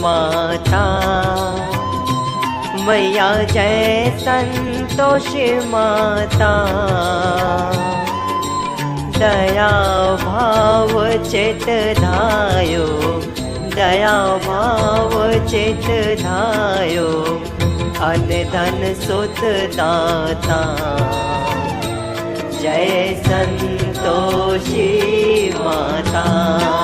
माता। मैया जय संतोष माता। दया भाव चेत् दया भाव चेत् धा अनु धन सु जय सन्तोषी माता।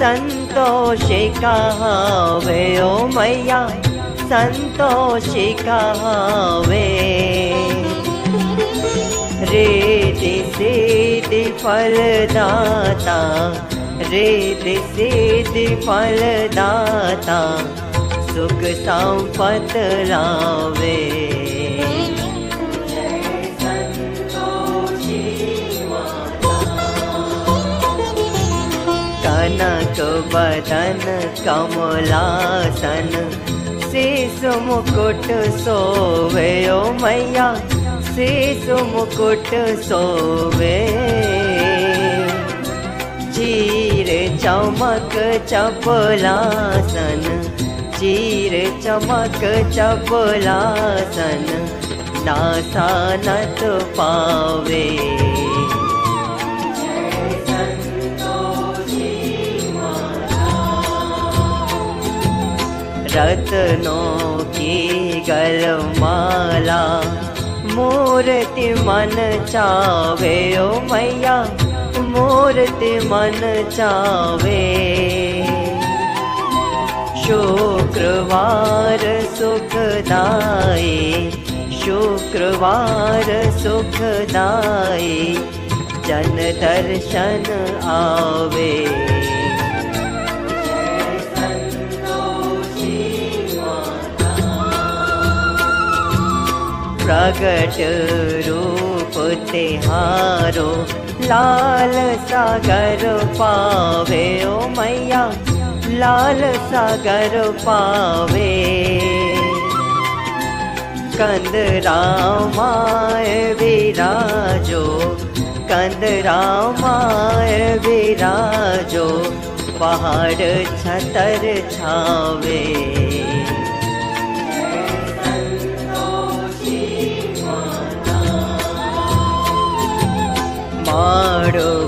संतोषी कहावे ओ मैया कहावे। रेति सिद्धि फलदाता रेति सिद्धि फलदाता सुख संपत लावे बदन कमलासन। शीश मुकुट सोवे मैया शीश मुकुट सोवे। चीर चमक चपलासन चीर चमक चपलासन नासानत पावे रत्नों की गलमाला मूर्ति मन चावे ओ मैया मूर्ति मन चावे। शुक्रवार सुखदाई शुक्रवार सुखदाई जन दर्शन आवे प्रगट रूप तिहारो लाल सागर पावे ओ मैया लाल सागर पावे। कंद रामाय विराजो कंद रामाय विराजो पहाड़ छतर छावे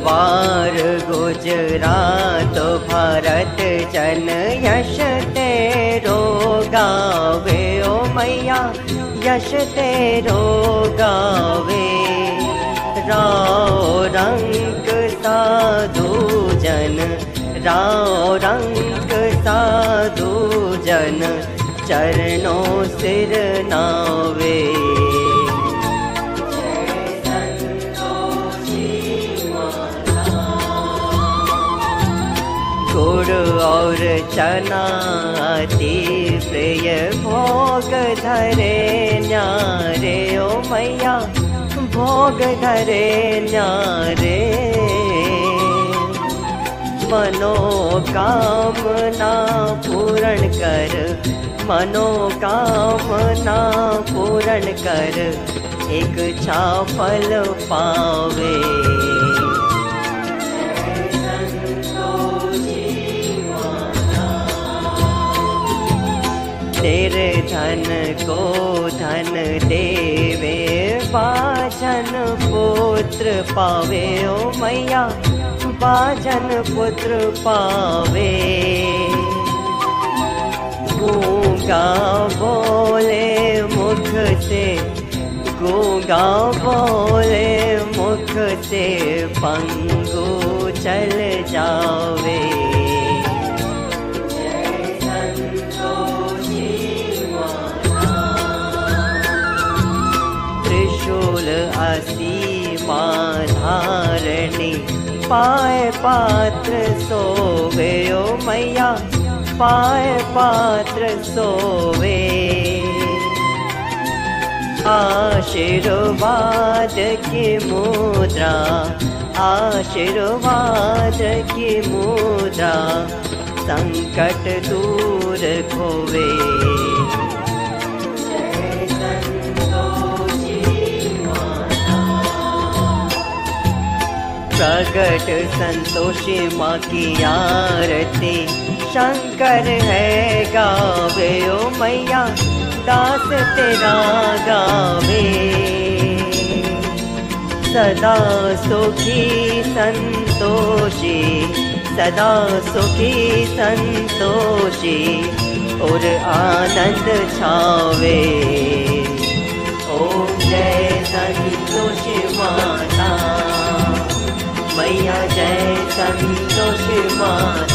मारवार गुजरात भारत जन यश तेरो गावे ओ मैया यश तेरो गावे राव रंग साधु जन राव रंग साधु जन चरणों सिर नावे अति प्रिय भोग धरे न्यारे ओ मैया भोग धरे मनोकामना पूर्ण कर मनोकामना पूर्ण कर छा फल पावे तेरे धन को धन देवे बाजन पुत्र पावे ओ मैया बाजन पुत्र पावे। गूंगा बोले मुख से गूंगा बोले मुख से पंगु चल जावे असीमा धारणी पाए पात्र सोवे ओ मैया पाए पात्र सोवे। आशीर्वाद की मुद्रा आशीर्वाद की मुद्रा संकट दूर खोवे प्रगट संतोषी माँ की आरती। शंकर है गावे, ओ मैया, दास तेरा गावे। सदा सुखी संतोषी, सदा सुखी संतोषी, और आनंद छावे। ओम जय संतोषी माता। मैया जय संतोषी माता